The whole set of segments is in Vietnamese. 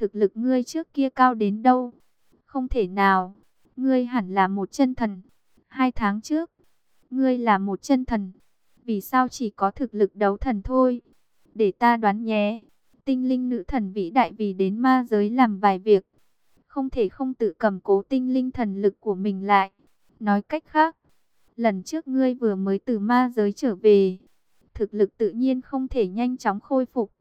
Thực lực ngươi trước kia cao đến đâu? Không thể nào. Ngươi hẳn là một chân thần. Hai tháng trước, ngươi là một chân thần. Vì sao chỉ có thực lực đấu thần thôi? Để ta đoán nhé. Tinh linh nữ thần vĩ đại vì đến ma giới làm vài việc. Không thể không tự cầm cố tinh linh thần lực của mình lại. Nói cách khác, lần trước ngươi vừa mới từ ma giới trở về. Thực lực tự nhiên không thể nhanh chóng khôi phục.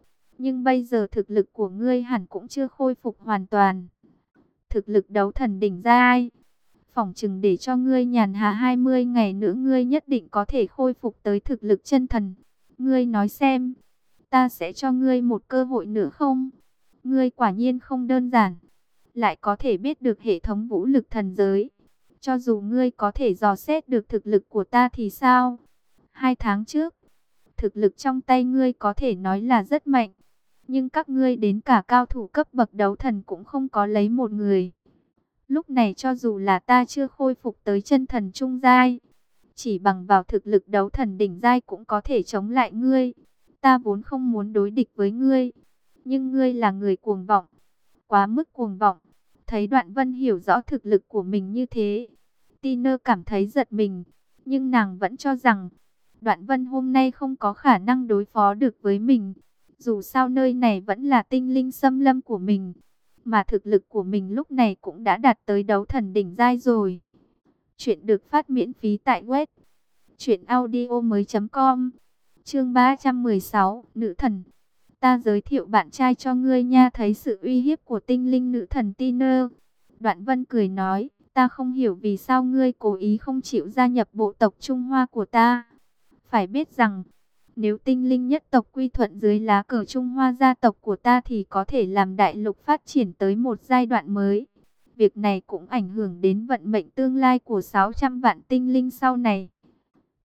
Nhưng bây giờ thực lực của ngươi hẳn cũng chưa khôi phục hoàn toàn. Thực lực đấu thần đỉnh ra ai? Phỏng chừng để cho ngươi nhàn hạ 20 ngày nữa ngươi nhất định có thể khôi phục tới thực lực chân thần. Ngươi nói xem, ta sẽ cho ngươi một cơ hội nữa không? Ngươi quả nhiên không đơn giản, lại có thể biết được hệ thống vũ lực thần giới. Cho dù ngươi có thể dò xét được thực lực của ta thì sao? Hai tháng trước, thực lực trong tay ngươi có thể nói là rất mạnh. Nhưng các ngươi đến cả cao thủ cấp bậc đấu thần cũng không có lấy một người. Lúc này cho dù là ta chưa khôi phục tới chân thần trung giai, chỉ bằng vào thực lực đấu thần đỉnh giai cũng có thể chống lại ngươi. Ta vốn không muốn đối địch với ngươi, nhưng ngươi là người cuồng vọng, quá mức cuồng vọng. Thấy Đoạn Vân hiểu rõ thực lực của mình như thế, Tiner cảm thấy giật mình, nhưng nàng vẫn cho rằng Đoạn Vân hôm nay không có khả năng đối phó được với mình. Dù sao nơi này vẫn là tinh linh xâm lâm của mình, mà thực lực của mình lúc này cũng đã đạt tới đấu thần đỉnh giai rồi. Chuyện được phát miễn phí tại web truyệnaudiomoi.com. Chương 316, nữ thần. Ta giới thiệu bạn trai cho ngươi nha, thấy sự uy hiếp của tinh linh nữ thần Tiner. Đoạn Vân cười nói, ta không hiểu vì sao ngươi cố ý không chịu gia nhập bộ tộc Trung Hoa của ta. Phải biết rằng, nếu tinh linh nhất tộc quy thuận dưới lá cờ Trung Hoa gia tộc của ta thì có thể làm đại lục phát triển tới một giai đoạn mới. Việc này cũng ảnh hưởng đến vận mệnh tương lai của 600 vạn tinh linh sau này.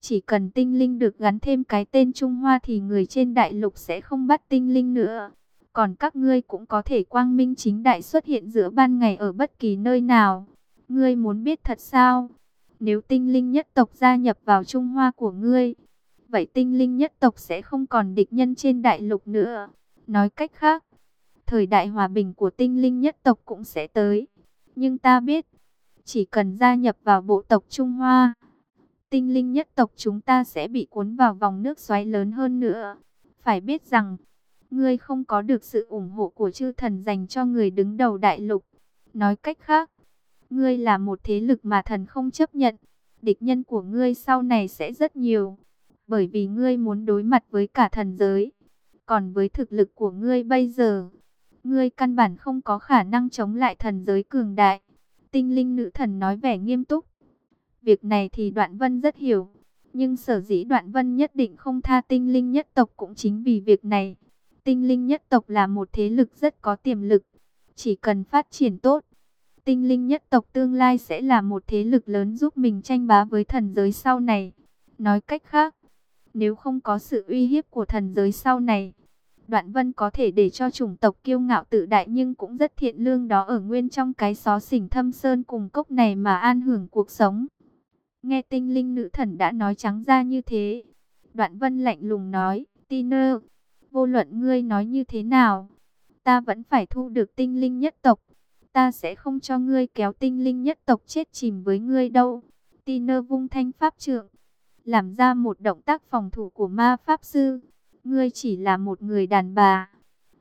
Chỉ cần tinh linh được gắn thêm cái tên Trung Hoa thì người trên đại lục sẽ không bắt tinh linh nữa. Còn các ngươi cũng có thể quang minh chính đại xuất hiện giữa ban ngày ở bất kỳ nơi nào. Ngươi muốn biết thật sao? Nếu tinh linh nhất tộc gia nhập vào Trung Hoa của ngươi, vậy tinh linh nhất tộc sẽ không còn địch nhân trên đại lục nữa. Nói cách khác, thời đại hòa bình của tinh linh nhất tộc cũng sẽ tới. Nhưng ta biết, chỉ cần gia nhập vào bộ tộc Trung Hoa, tinh linh nhất tộc chúng ta sẽ bị cuốn vào vòng nước xoáy lớn hơn nữa. Phải biết rằng, ngươi không có được sự ủng hộ của chư thần dành cho người đứng đầu đại lục. Nói cách khác, ngươi là một thế lực mà thần không chấp nhận. Địch nhân của ngươi sau này sẽ rất nhiều bởi vì ngươi muốn đối mặt với cả thần giới. Còn với thực lực của ngươi bây giờ, ngươi căn bản không có khả năng chống lại thần giới cường đại. Tinh linh nữ thần nói vẻ nghiêm túc. Việc này thì Đoạn Vân rất hiểu. Nhưng sở dĩ Đoạn Vân nhất định không tha tinh linh nhất tộc cũng chính vì việc này. Tinh linh nhất tộc là một thế lực rất có tiềm lực. Chỉ cần phát triển tốt, tinh linh nhất tộc tương lai sẽ là một thế lực lớn giúp mình tranh bá với thần giới sau này. Nói cách khác, nếu không có sự uy hiếp của thần giới sau này, Đoạn Vân có thể để cho chủng tộc kiêu ngạo tự đại nhưng cũng rất thiện lương đó ở nguyên trong cái xó xỉnh thâm sơn cùng cốc này mà an hưởng cuộc sống. Nghe tinh linh nữ thần đã nói trắng ra như thế. Đoạn Vân lạnh lùng nói, Tiner, vô luận ngươi nói như thế nào, ta vẫn phải thu được tinh linh nhất tộc. Ta sẽ không cho ngươi kéo tinh linh nhất tộc chết chìm với ngươi đâu. Tiner vung thanh pháp trượng, làm ra một động tác phòng thủ của ma pháp sư. Ngươi chỉ là một người đàn bà,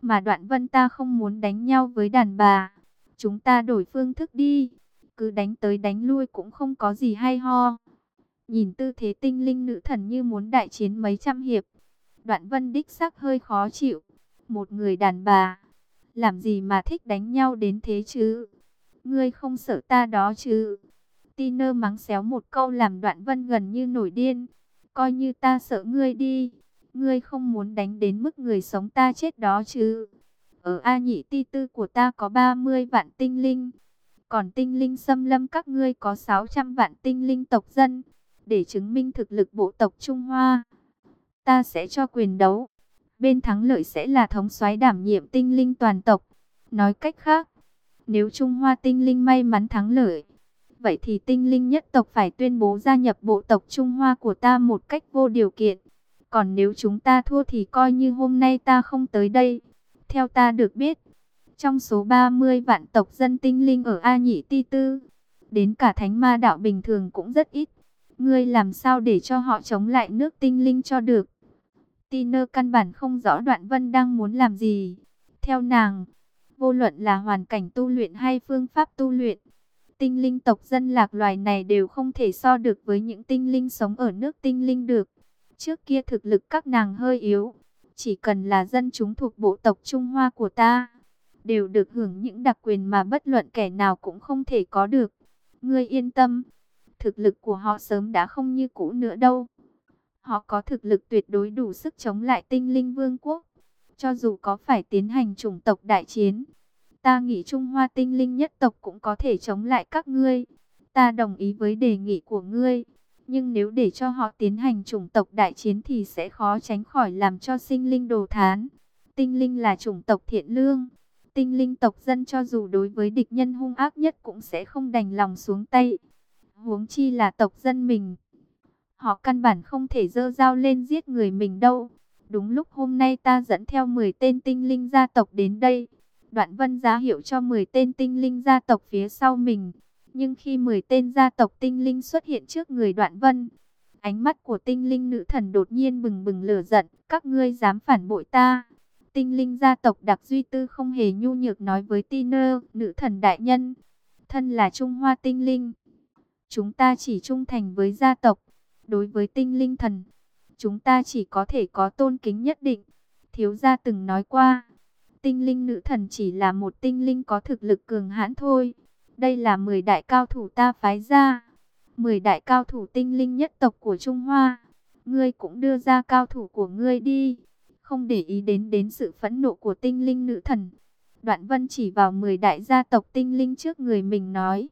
mà đoạn vân ta không muốn đánh nhau với đàn bà. Chúng ta đổi phương thức đi, cứ đánh tới đánh lui cũng không có gì hay ho. Nhìn tư thế tinh linh nữ thần như muốn đại chiến mấy trăm hiệp. Đoạn vân đích sắc hơi khó chịu. Một người đàn bà, làm gì mà thích đánh nhau đến thế chứ? Ngươi không sợ ta đó chứ? Tiner mắng xéo một câu làm đoạn vân gần như nổi điên. Coi như ta sợ ngươi đi. Ngươi không muốn đánh đến mức người sống ta chết đó chứ. Ở A nhị ti tư của ta có 30 vạn tinh linh. Còn tinh linh xâm lâm các ngươi có 600 vạn tinh linh tộc dân. Để chứng minh thực lực bộ tộc Trung Hoa. Ta sẽ cho quyền đấu. Bên thắng lợi sẽ là thống soái đảm nhiệm tinh linh toàn tộc. Nói cách khác, nếu Trung Hoa tinh linh may mắn thắng lợi, Vậy thì tinh linh nhất tộc phải tuyên bố gia nhập bộ tộc Trung Hoa của ta một cách vô điều kiện. Còn nếu chúng ta thua thì coi như hôm nay ta không tới đây. Theo ta được biết, Trong số 30 vạn tộc dân tinh linh ở A Nhị Ti Tư, đến cả thánh ma đạo bình thường cũng rất ít. Ngươi làm sao để cho họ chống lại nước tinh linh cho được? Tiner căn bản không rõ Đoạn Vân đang muốn làm gì. Theo nàng, vô luận là hoàn cảnh tu luyện hay phương pháp tu luyện, tinh linh tộc dân lạc loài này đều không thể so được với những tinh linh sống ở nước tinh linh được. Trước kia thực lực các nàng hơi yếu, chỉ cần là dân chúng thuộc bộ tộc Trung Hoa của ta, đều được hưởng những đặc quyền mà bất luận kẻ nào cũng không thể có được. Ngươi yên tâm, thực lực của họ sớm đã không như cũ nữa đâu. Họ có thực lực tuyệt đối đủ sức chống lại tinh linh vương quốc. Cho dù có phải tiến hành chủng tộc đại chiến, ta nghĩ Trung Hoa tinh linh nhất tộc cũng có thể chống lại các ngươi. Ta đồng ý với đề nghị của ngươi. Nhưng nếu để cho họ tiến hành chủng tộc đại chiến thì sẽ khó tránh khỏi làm cho sinh linh đồ thán. Tinh linh là chủng tộc thiện lương. Tinh linh tộc dân cho dù đối với địch nhân hung ác nhất cũng sẽ không đành lòng xuống tay. Huống chi là tộc dân mình. Họ căn bản không thể dơ dao lên giết người mình đâu. Đúng lúc hôm nay ta dẫn theo 10 tên tinh linh gia tộc đến đây. Đoạn vân giá hiệu cho 10 tên tinh linh gia tộc phía sau mình. Nhưng khi 10 tên gia tộc tinh linh xuất hiện trước người đoạn vân, ánh mắt của tinh linh nữ thần đột nhiên bừng bừng lửa giận. Các ngươi dám phản bội ta. Tinh linh gia tộc đặc duy tư không hề nhu nhược nói với Tiner, nữ thần đại nhân. Thân là Trung Hoa tinh linh. Chúng ta chỉ trung thành với gia tộc. Đối với tinh linh thần, chúng ta chỉ có thể có tôn kính nhất định. Thiếu gia từng nói qua, tinh linh nữ thần chỉ là một tinh linh có thực lực cường hãn thôi. Đây là 10 đại cao thủ ta phái ra. 10 đại cao thủ tinh linh nhất tộc của Trung Hoa. Ngươi cũng đưa ra cao thủ của ngươi đi. Không để ý đến đến sự phẫn nộ của tinh linh nữ thần. Đoạn vân chỉ vào 10 đại gia tộc tinh linh trước người mình nói.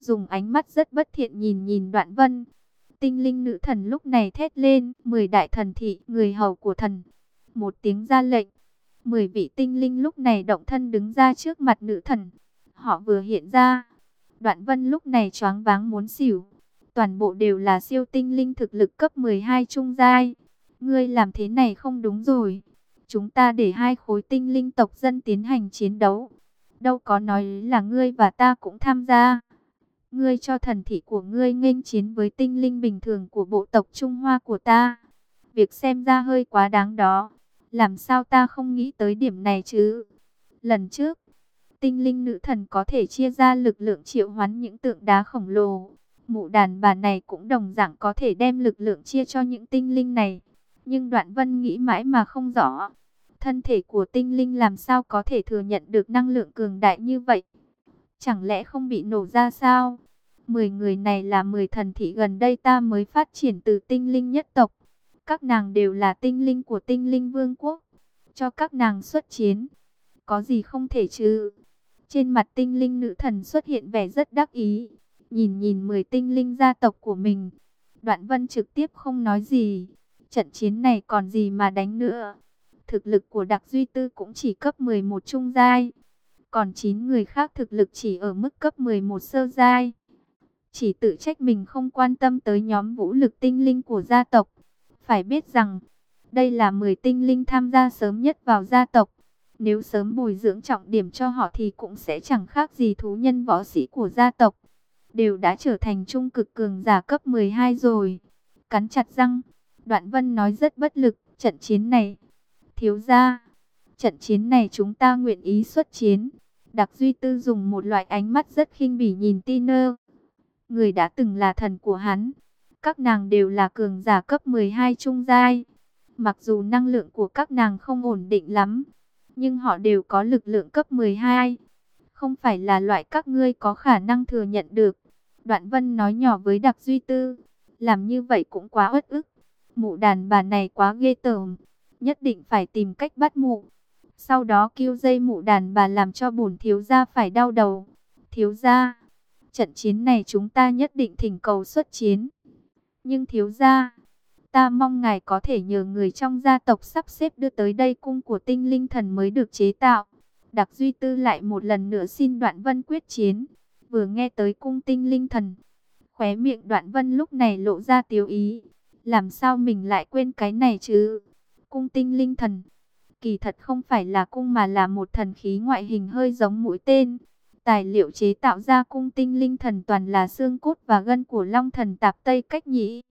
Dùng ánh mắt rất bất thiện nhìn nhìn đoạn vân. Tinh linh nữ thần lúc này thét lên, mười đại thần thị, người hầu của thần. Một tiếng ra lệnh, mười vị tinh linh lúc này động thân đứng ra trước mặt nữ thần. Họ vừa hiện ra, đoạn vân lúc này choáng váng muốn xỉu. Toàn bộ đều là siêu tinh linh thực lực cấp 12 trung giai. Ngươi làm thế này không đúng rồi. Chúng ta để hai khối tinh linh tộc dân tiến hành chiến đấu. Đâu có nói là ngươi và ta cũng tham gia. Ngươi cho thần thị của ngươi nghênh chiến với tinh linh bình thường của bộ tộc Trung Hoa của ta. Việc xem ra hơi quá đáng đó. Làm sao ta không nghĩ tới điểm này chứ? Lần trước, tinh linh nữ thần có thể chia ra lực lượng triệu hoán những tượng đá khổng lồ. Mụ đàn bà này cũng đồng dạng có thể đem lực lượng chia cho những tinh linh này. Nhưng đoạn vân nghĩ mãi mà không rõ. Thân thể của tinh linh làm sao có thể thừa nhận được năng lượng cường đại như vậy? Chẳng lẽ không bị nổ ra sao? Mười người này là mười thần thị gần đây ta mới phát triển từ tinh linh nhất tộc. Các nàng đều là tinh linh của tinh linh vương quốc. Cho các nàng xuất chiến. Có gì không thể chứ? Trên mặt tinh linh nữ thần xuất hiện vẻ rất đắc ý. Nhìn nhìn mười tinh linh gia tộc của mình. Đoạn vân trực tiếp không nói gì. Trận chiến này còn gì mà đánh nữa. Thực lực của đặc duy tư cũng chỉ cấp 11 trung giai. Còn 9 người khác thực lực chỉ ở mức cấp 11 sơ giai chỉ tự trách mình không quan tâm tới nhóm vũ lực tinh linh của gia tộc. Phải biết rằng, đây là 10 tinh linh tham gia sớm nhất vào gia tộc. Nếu sớm bồi dưỡng trọng điểm cho họ thì cũng sẽ chẳng khác gì thú nhân võ sĩ của gia tộc. Đều đã trở thành trung cực cường giả cấp 12 rồi. Cắn chặt răng, Đoạn Vân nói rất bất lực, trận chiến này. Thiếu ra, trận chiến này chúng ta nguyện ý xuất chiến. Đặc Duy Tư dùng một loại ánh mắt rất khinh bỉ nhìn Tiner người đã từng là thần của hắn. Các nàng đều là cường giả cấp 12 trung giai. Mặc dù năng lượng của các nàng không ổn định lắm, nhưng họ đều có lực lượng cấp 12. Không phải là loại các ngươi có khả năng thừa nhận được. Đoạn Vân nói nhỏ với Đặc Duy Tư, làm như vậy cũng quá uất ức. Mụ đàn bà này quá ghê tởm, nhất định phải tìm cách bắt mụ. Sau đó kêu dây mụ đàn bà làm cho bổn thiếu gia phải đau đầu. Thiếu gia trận chiến này chúng ta nhất định thỉnh cầu xuất chiến. Nhưng thiếu gia, ta mong ngài có thể nhờ người trong gia tộc sắp xếp đưa tới đây cung của tinh linh thần mới được chế tạo. Đặc Duy Tư lại một lần nữa xin Đoạn Vân quyết chiến. Vừa nghe tới cung tinh linh thần, khóe miệng Đoạn Vân lúc này lộ ra tiếu ý. Làm sao mình lại quên cái này chứ? Cung tinh linh thần, kỳ thật không phải là cung mà là một thần khí ngoại hình hơi giống mũi tên. Tài liệu chế tạo ra cung tinh linh thần toàn là xương cốt và gân của long thần tạp Tây cách nhĩ.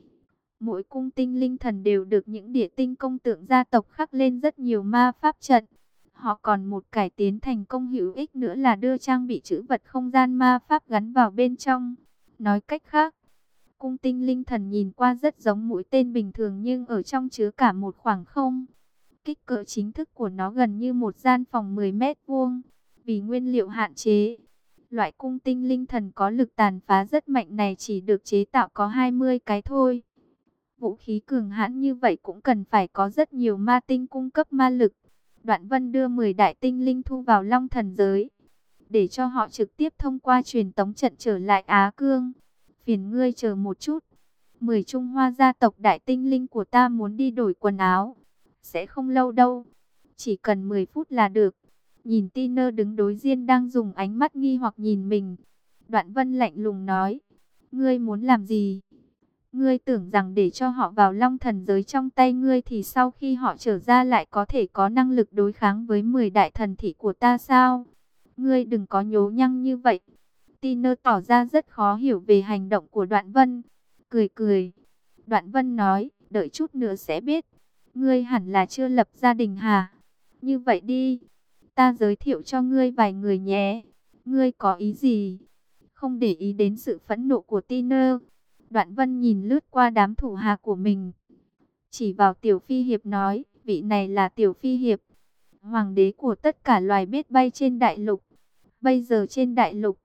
Mỗi cung tinh linh thần đều được những địa tinh công tượng gia tộc khắc lên rất nhiều ma pháp trận. Họ còn một cải tiến thành công hữu ích nữa là đưa trang bị chữ vật không gian ma pháp gắn vào bên trong. Nói cách khác, cung tinh linh thần nhìn qua rất giống mũi tên bình thường nhưng ở trong chứa cả một khoảng không. Kích cỡ chính thức của nó gần như một gian phòng 10 mét vuông. Vì nguyên liệu hạn chế, loại cung tinh linh thần có lực tàn phá rất mạnh này chỉ được chế tạo có 20 cái thôi. Vũ khí cường hãn như vậy cũng cần phải có rất nhiều ma tinh cung cấp ma lực. Đoạn Vân đưa 10 đại tinh linh thu vào Long Thần giới, để cho họ trực tiếp thông qua truyền tống trận trở lại Á Cương. Phiền ngươi chờ một chút. 10 Trung Hoa gia tộc đại tinh linh của ta muốn đi đổi quần áo. Sẽ không lâu đâu. Chỉ cần 10 phút là được. Nhìn Tiner đứng đối diện đang dùng ánh mắt nghi hoặc nhìn mình. Đoạn Vân lạnh lùng nói. Ngươi muốn làm gì? Ngươi tưởng rằng để cho họ vào long thần giới trong tay ngươi thì sau khi họ trở ra lại có thể có năng lực đối kháng với 10 đại thần thị của ta sao? Ngươi đừng có nhố nhăng như vậy. Tiner tỏ ra rất khó hiểu về hành động của Đoạn Vân. Cười cười. Đoạn Vân nói, đợi chút nữa sẽ biết. Ngươi hẳn là chưa lập gia đình hả? Như vậy đi. Ta giới thiệu cho ngươi vài người nhé. Ngươi có ý gì? Không để ý đến sự phẫn nộ của Tiner. Đoạn Vân nhìn lướt qua đám thủ hạ của mình. Chỉ vào Tiểu Phi Hiệp nói, vị này là Tiểu Phi Hiệp. Hoàng đế của tất cả loài biết bay trên đại lục. Bây giờ trên đại lục,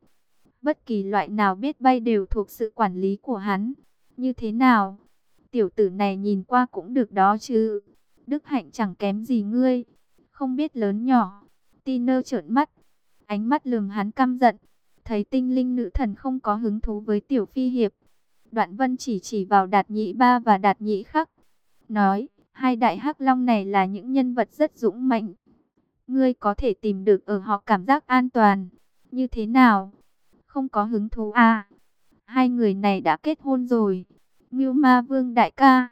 bất kỳ loại nào biết bay đều thuộc sự quản lý của hắn. Như thế nào? Tiểu tử này nhìn qua cũng được đó chứ. Đức hạnh chẳng kém gì ngươi. Không biết lớn nhỏ. Tiner trợn mắt. Ánh mắt lườm hắn căm giận. Thấy tinh linh nữ thần không có hứng thú với tiểu phi hiệp. Đoạn vân chỉ chỉ vào đạt nhị ba và đạt nhị khắc. Nói, hai đại hắc long này là những nhân vật rất dũng mạnh. Ngươi có thể tìm được ở họ cảm giác an toàn. Như thế nào? Không có hứng thú à? Hai người này đã kết hôn rồi. Ngưu ma vương đại ca.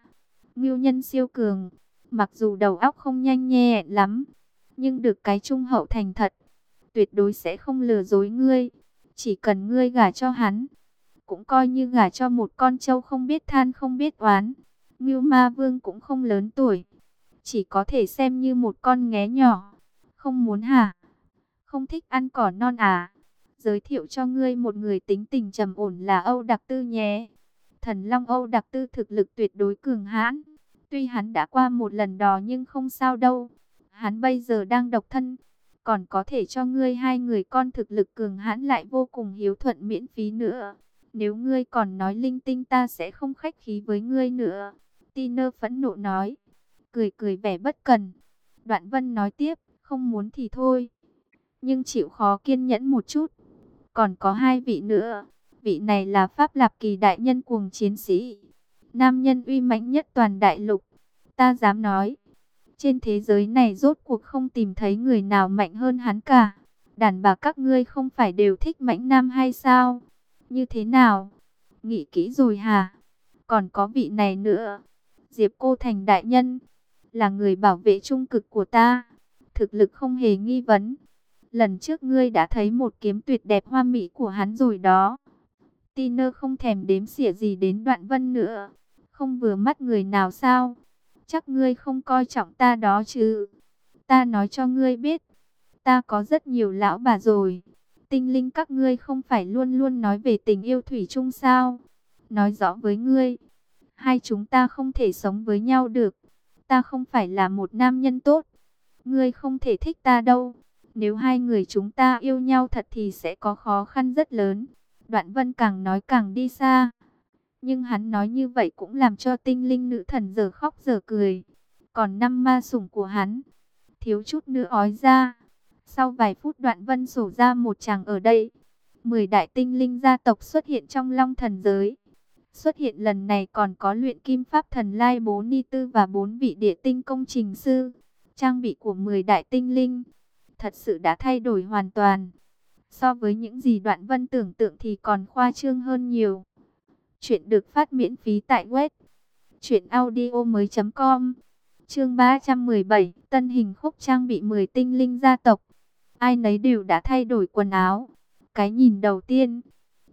Ngưu nhân siêu cường. Mặc dù đầu óc không nhanh nhẹ lắm. Nhưng được cái trung hậu thành thật. Tuyệt đối sẽ không lừa dối ngươi. Chỉ cần ngươi gả cho hắn cũng coi như gả cho một con trâu không biết than không biết oán. Ngưu Ma Vương cũng không lớn tuổi, chỉ có thể xem như một con nghé nhỏ. Không muốn hả? Không thích ăn cỏ non à? Giới thiệu cho ngươi một người tính tình trầm ổn là Âu Đặc Tư nhé. Thần Long Âu Đặc Tư thực lực tuyệt đối cường hãn. Tuy hắn đã qua một lần đò nhưng không sao đâu. Hắn bây giờ đang độc thân, còn có thể cho ngươi hai người con thực lực cường hãn lại vô cùng hiếu thuận miễn phí nữa. Nếu ngươi còn nói linh tinh ta sẽ không khách khí với ngươi nữa. Tiner phẫn nộ nói. Cười cười vẻ bất cần. Đoạn vân nói tiếp. Không muốn thì thôi. Nhưng chịu khó kiên nhẫn một chút. Còn có hai vị nữa. Vị này là Pháp Lạp Kỳ đại nhân cuồng chiến sĩ. Nam nhân uy mãnh nhất toàn đại lục. Ta dám nói. Trên thế giới này rốt cuộc không tìm thấy người nào mạnh hơn hắn cả. Đàn bà các ngươi không phải đều thích mãnh nam hay sao? Như thế nào? Nghĩ kỹ rồi hả? Còn có vị này nữa. Diệp Cô Thành đại nhân. Là người bảo vệ trung cực của ta. Thực lực không hề nghi vấn. Lần trước ngươi đã thấy một kiếm tuyệt đẹp hoa mỹ của hắn rồi đó. Tiner không thèm đếm xỉa gì đến đoạn vân nữa. Không vừa mắt người nào sao? Chắc ngươi không coi trọng ta đó chứ. Ta nói cho ngươi biết. Ta có rất nhiều lão bà rồi tinh linh các ngươi không phải luôn luôn nói về tình yêu thủy chung sao? Nói rõ với ngươi, hai chúng ta không thể sống với nhau được. Ta không phải là một nam nhân tốt. Ngươi không thể thích ta đâu. Nếu hai người chúng ta yêu nhau thật thì sẽ có khó khăn rất lớn. Đoạn vân càng nói càng đi xa. Nhưng hắn nói như vậy cũng làm cho tinh linh nữ thần giờ khóc giờ cười. Còn năm ma sủng của hắn, thiếu chút nữa ói ra. Sau vài phút đoạn vân sổ ra một chàng ở đây. Mười đại tinh linh gia tộc xuất hiện trong long thần giới. Xuất hiện lần này còn có luyện kim pháp thần Lai Bố Ni Tư và bốn vị địa tinh công trình sư. Trang bị của 10 đại tinh linh. Thật sự đã thay đổi hoàn toàn. So với những gì đoạn vân tưởng tượng thì còn khoa trương hơn nhiều. Chuyện được phát miễn phí tại web. Chuyện audio mới.com Chương 317, tân hình khúc trang bị 10 tinh linh gia tộc. Ai nấy đều đã thay đổi quần áo. Cái nhìn đầu tiên,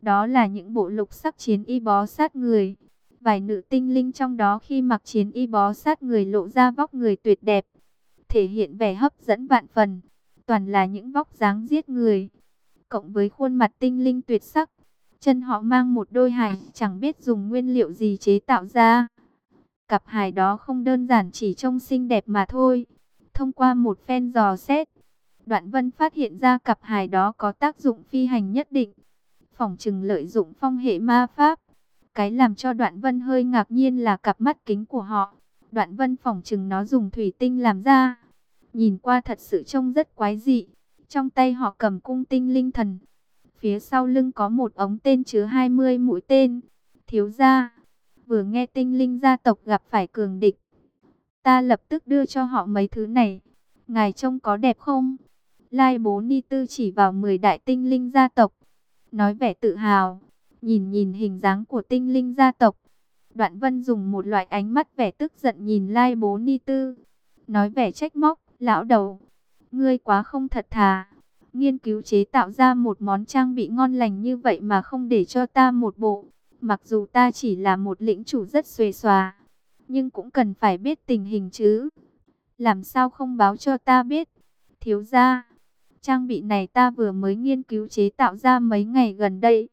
đó là những bộ lục sắc chiến y bó sát người. Vài nữ tinh linh trong đó khi mặc chiến y bó sát người lộ ra vóc người tuyệt đẹp, thể hiện vẻ hấp dẫn vạn phần. Toàn là những vóc dáng giết người, cộng với khuôn mặt tinh linh tuyệt sắc. Chân họ mang một đôi hài chẳng biết dùng nguyên liệu gì chế tạo ra. Cặp hài đó không đơn giản chỉ trông xinh đẹp mà thôi. Thông qua một phen dò xét, Đoạn Vân phát hiện ra cặp hài đó có tác dụng phi hành nhất định. Phòng trừng lợi dụng phong hệ ma pháp. Cái làm cho Đoạn Vân hơi ngạc nhiên là cặp mắt kính của họ. Đoạn Vân phòng trừng nó dùng thủy tinh làm ra. Nhìn qua thật sự trông rất quái dị. Trong tay họ cầm cung tinh linh thần. Phía sau lưng có một ống tên chứa 20 mũi tên. Thiếu gia, vừa nghe tinh linh gia tộc gặp phải cường địch. Ta lập tức đưa cho họ mấy thứ này. Ngài trông có đẹp không? Lai bố ni tư chỉ vào 10 đại tinh linh gia tộc. Nói vẻ tự hào. Nhìn nhìn hình dáng của tinh linh gia tộc. Đoạn vân dùng một loại ánh mắt vẻ tức giận nhìn Lai bố ni tư. Nói vẻ trách móc, lão đầu. Ngươi quá không thật thà. Nghiên cứu chế tạo ra một món trang bị ngon lành như vậy mà không để cho ta một bộ. Mặc dù ta chỉ là một lĩnh chủ rất xuề xòa. Nhưng cũng cần phải biết tình hình chứ. Làm sao không báo cho ta biết. Thiếu ra. Trang bị này ta vừa mới nghiên cứu chế tạo ra mấy ngày gần đây.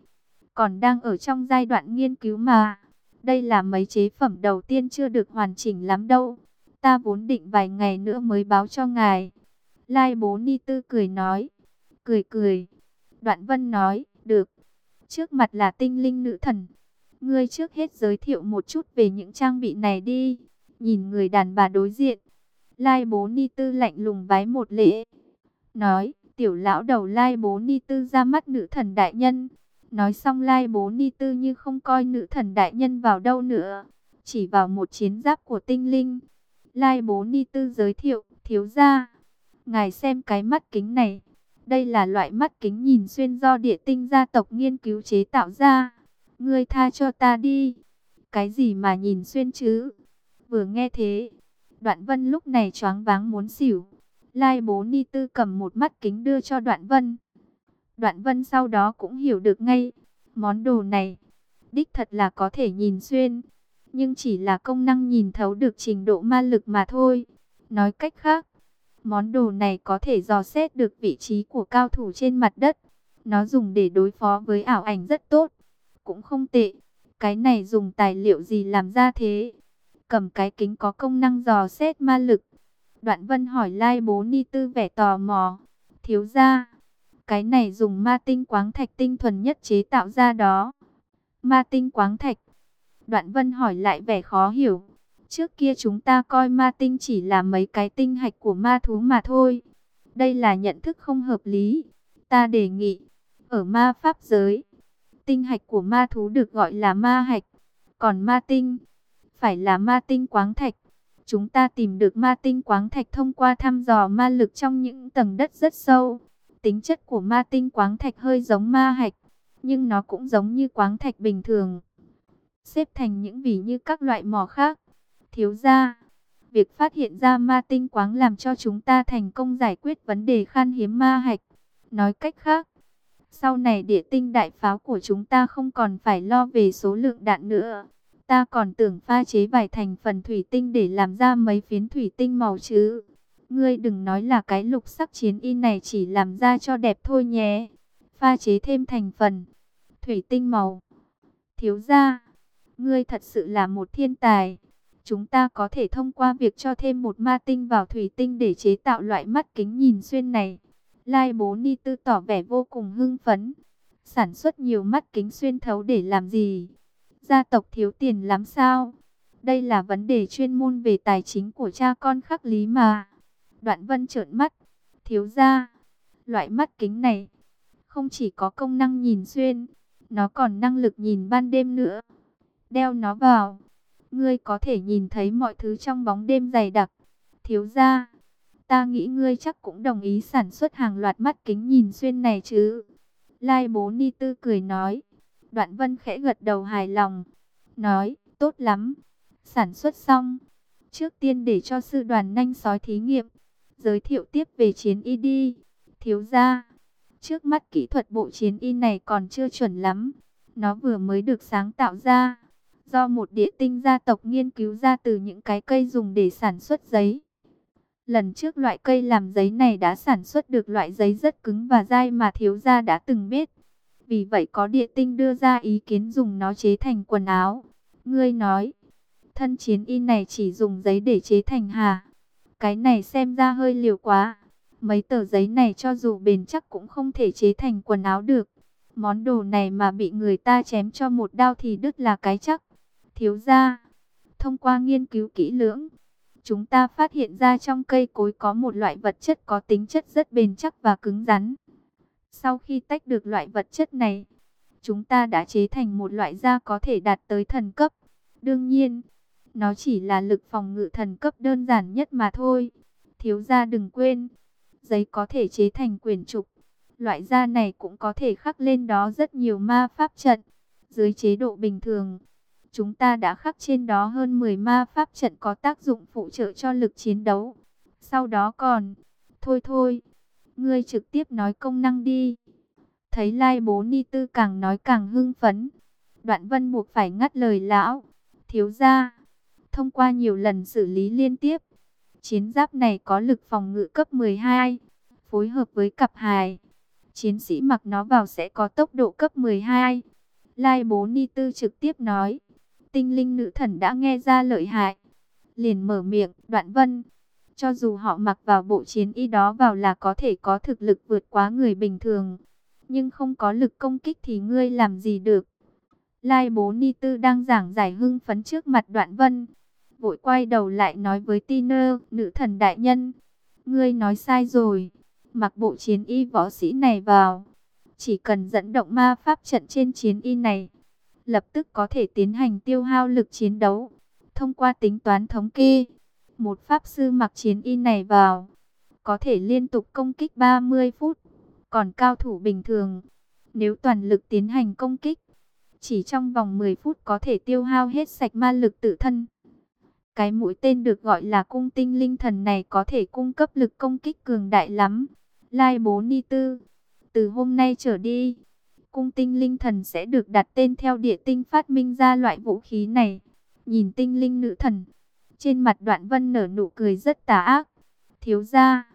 Còn đang ở trong giai đoạn nghiên cứu mà. Đây là mấy chế phẩm đầu tiên chưa được hoàn chỉnh lắm đâu. Ta vốn định vài ngày nữa mới báo cho ngài. Lai bố Ni Tư cười nói. Cười cười. Đoạn Vân nói, được. Trước mặt là tinh linh nữ thần. Ngươi trước hết giới thiệu một chút về những trang bị này đi. Nhìn người đàn bà đối diện. Lai bố Ni Tư lạnh lùng bái một lễ. Nói, tiểu lão đầu Lai bố Ni Tư ra mắt nữ thần đại nhân. Nói xong Lai bố Ni Tư như không coi nữ thần đại nhân vào đâu nữa. Chỉ vào một chiến giáp của tinh linh. Lai bố Ni Tư giới thiệu, thiếu gia. Ngài xem cái mắt kính này. Đây là loại mắt kính nhìn xuyên do địa tinh gia tộc nghiên cứu chế tạo ra. Ngươi tha cho ta đi. Cái gì mà nhìn xuyên chứ? Vừa nghe thế, Đoạn Vân lúc này choáng váng muốn xỉu. Lai bố Ni Tư cầm một mắt kính đưa cho Đoạn Vân. Đoạn Vân sau đó cũng hiểu được ngay. Món đồ này, đích thật là có thể nhìn xuyên. Nhưng chỉ là công năng nhìn thấu được trình độ ma lực mà thôi. Nói cách khác, món đồ này có thể dò xét được vị trí của cao thủ trên mặt đất. Nó dùng để đối phó với ảo ảnh rất tốt. Cũng không tệ. Cái này dùng tài liệu gì làm ra thế? Cầm cái kính có công năng dò xét ma lực. Đoạn vân hỏi Lai bố ni tư vẻ tò mò. Thiếu ra, cái này dùng ma tinh quáng thạch tinh thuần nhất chế tạo ra đó. Ma tinh quáng thạch. Đoạn vân hỏi lại vẻ khó hiểu. Trước kia chúng ta coi ma tinh chỉ là mấy cái tinh hạch của ma thú mà thôi. Đây là nhận thức không hợp lý. Ta đề nghị, ở ma pháp giới, tinh hạch của ma thú được gọi là ma hạch. Còn ma tinh, phải là ma tinh quáng thạch. Chúng ta tìm được ma tinh quáng thạch thông qua thăm dò ma lực trong những tầng đất rất sâu. Tính chất của ma tinh quáng thạch hơi giống ma hạch, nhưng nó cũng giống như quáng thạch bình thường. Xếp thành những vỉ như các loại mỏ khác. Thiếu gia, việc phát hiện ra ma tinh quáng làm cho chúng ta thành công giải quyết vấn đề khan hiếm ma hạch. Nói cách khác, sau này địa tinh đại pháo của chúng ta không còn phải lo về số lượng đạn nữa. Ta còn tưởng pha chế vài thành phần thủy tinh để làm ra mấy phiến thủy tinh màu chứ. Ngươi đừng nói là cái lục sắc chiến y này chỉ làm ra cho đẹp thôi nhé. Pha chế thêm thành phần thủy tinh màu. Thiếu gia, ngươi thật sự là một thiên tài. Chúng ta có thể thông qua việc cho thêm một ma tinh vào thủy tinh để chế tạo loại mắt kính nhìn xuyên này. Lai bố ni tư tỏ vẻ vô cùng hưng phấn. Sản xuất nhiều mắt kính xuyên thấu để làm gì? Gia tộc thiếu tiền lắm sao? Đây là vấn đề chuyên môn về tài chính của cha con khắc lý mà. Đoạn vân trợn mắt. Thiếu ra. Loại mắt kính này. Không chỉ có công năng nhìn xuyên. Nó còn năng lực nhìn ban đêm nữa. Đeo nó vào. Ngươi có thể nhìn thấy mọi thứ trong bóng đêm dày đặc. Thiếu ra. Ta nghĩ ngươi chắc cũng đồng ý sản xuất hàng loạt mắt kính nhìn xuyên này chứ. Lai bố ni tư cười nói. Đoạn vân khẽ gật đầu hài lòng. Nói, tốt lắm. Sản xuất xong. Trước tiên để cho sư đoàn nhanh sói thí nghiệm, giới thiệu tiếp về chiến y đi. Thiếu gia, trước mắt kỹ thuật bộ chiến y này còn chưa chuẩn lắm. Nó vừa mới được sáng tạo ra, do một địa tinh gia tộc nghiên cứu ra từ những cái cây dùng để sản xuất giấy. Lần trước loại cây làm giấy này đã sản xuất được loại giấy rất cứng và dai mà thiếu gia đã từng biết. Vì vậy có địa tinh đưa ra ý kiến dùng nó chế thành quần áo. Ngươi nói, thân chiến y này chỉ dùng giấy để chế thành hà. Cái này xem ra hơi liều quá. Mấy tờ giấy này cho dù bền chắc cũng không thể chế thành quần áo được. Món đồ này mà bị người ta chém cho một đao thì đứt là cái chắc. Thiếu gia thông qua nghiên cứu kỹ lưỡng, chúng ta phát hiện ra trong cây cối có một loại vật chất có tính chất rất bền chắc và cứng rắn. Sau khi tách được loại vật chất này, chúng ta đã chế thành một loại da có thể đạt tới thần cấp. Đương nhiên, nó chỉ là lực phòng ngự thần cấp đơn giản nhất mà thôi. Thiếu gia đừng quên, giấy có thể chế thành quyển trục. Loại da này cũng có thể khắc lên đó rất nhiều ma pháp trận. Dưới chế độ bình thường, chúng ta đã khắc trên đó hơn 10 ma pháp trận có tác dụng phụ trợ cho lực chiến đấu. Sau đó còn, thôi thôi, ngươi trực tiếp nói công năng đi. Thấy Lai Bố Ni Tư càng nói càng hưng phấn. Đoạn vân buộc phải ngắt lời lão. Thiếu ra, thông qua nhiều lần xử lý liên tiếp. Chiến giáp này có lực phòng ngự cấp 12, phối hợp với cặp hài. Chiến sĩ mặc nó vào sẽ có tốc độ cấp 12. Lai Bố Ni Tư trực tiếp nói, tinh linh nữ thần đã nghe ra lợi hại. Liền mở miệng, đoạn vân. Cho dù họ mặc vào bộ chiến y đó vào là có thể có thực lực vượt quá người bình thường. Nhưng không có lực công kích thì ngươi làm gì được. Lai bố Ni Tư đang giảng giải hưng phấn trước mặt đoạn vân. Vội quay đầu lại nói với Tiner, nữ thần đại nhân. Ngươi nói sai rồi. Mặc bộ chiến y võ sĩ này vào. Chỉ cần dẫn động ma pháp trận trên chiến y này lập tức có thể tiến hành tiêu hao lực chiến đấu. Thông qua tính toán thống kê, một pháp sư mặc chiến y này vào, có thể liên tục công kích 30 phút. Còn cao thủ bình thường, nếu toàn lực tiến hành công kích, chỉ trong vòng 10 phút có thể tiêu hao hết sạch ma lực tự thân. Cái mũi tên được gọi là cung tinh linh thần này có thể cung cấp lực công kích cường đại lắm. Lai bố ni tư, từ hôm nay trở đi, cung tinh linh thần sẽ được đặt tên theo địa tinh phát minh ra loại vũ khí này. Nhìn tinh linh nữ thần, trên mặt đoạn vân nở nụ cười rất tà ác. Thiếu ra,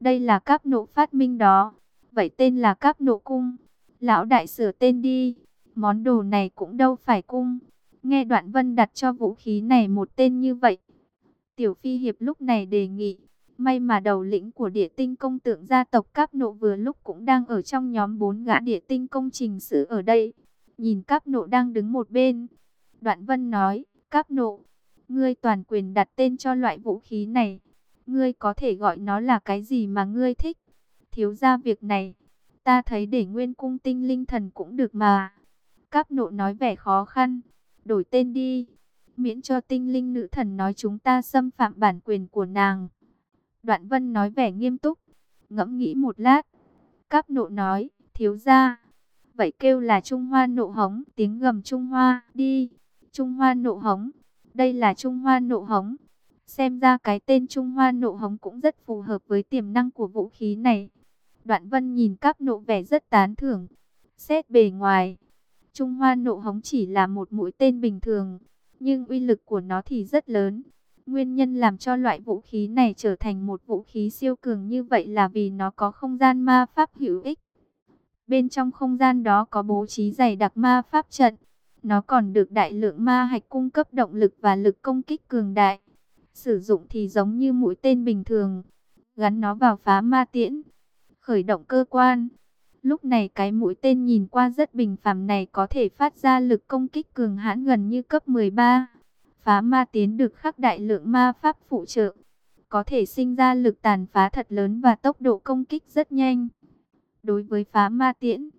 đây là cáp nộ phát minh đó, vậy tên là cáp nộ cung. Lão đại sửa tên đi, món đồ này cũng đâu phải cung. Nghe đoạn vân đặt cho vũ khí này một tên như vậy. Tiểu phi hiệp lúc này đề nghị, May mà đầu lĩnh của địa tinh công tượng gia tộc Cáp Nộ vừa lúc cũng đang ở trong nhóm bốn gã địa tinh công trình sử ở đây. Nhìn Cáp Nộ đang đứng một bên. Đoạn Vân nói, Cáp Nộ, ngươi toàn quyền đặt tên cho loại vũ khí này. Ngươi có thể gọi nó là cái gì mà ngươi thích. Thiếu ra việc này, ta thấy để nguyên cung tinh linh thần cũng được mà. Cáp Nộ nói vẻ khó khăn, đổi tên đi. Miễn cho tinh linh nữ thần nói chúng ta xâm phạm bản quyền của nàng. Đoạn vân nói vẻ nghiêm túc, ngẫm nghĩ một lát. Cáp nộ nói, thiếu ra. Vậy kêu là Trung Hoa nộ hống, tiếng gầm Trung Hoa, đi. Trung Hoa nộ hống, đây là Trung Hoa nộ hống. Xem ra cái tên Trung Hoa nộ hống cũng rất phù hợp với tiềm năng của vũ khí này. Đoạn vân nhìn cáp nộ vẻ rất tán thưởng. Xét bề ngoài, Trung Hoa nộ hống chỉ là một mũi tên bình thường, nhưng uy lực của nó thì rất lớn. Nguyên nhân làm cho loại vũ khí này trở thành một vũ khí siêu cường như vậy là vì nó có không gian ma pháp hữu ích. Bên trong không gian đó có bố trí dày đặc ma pháp trận. Nó còn được đại lượng ma hạch cung cấp động lực và lực công kích cường đại. Sử dụng thì giống như mũi tên bình thường. Gắn nó vào phá ma tiễn. Khởi động cơ quan. Lúc này cái mũi tên nhìn qua rất bình phàm này có thể phát ra lực công kích cường hãn gần như cấp 13. Phá ma tiến được khắc đại lượng ma pháp phụ trợ, có thể sinh ra lực tàn phá thật lớn và tốc độ công kích rất nhanh. Đối với phá ma tiễn,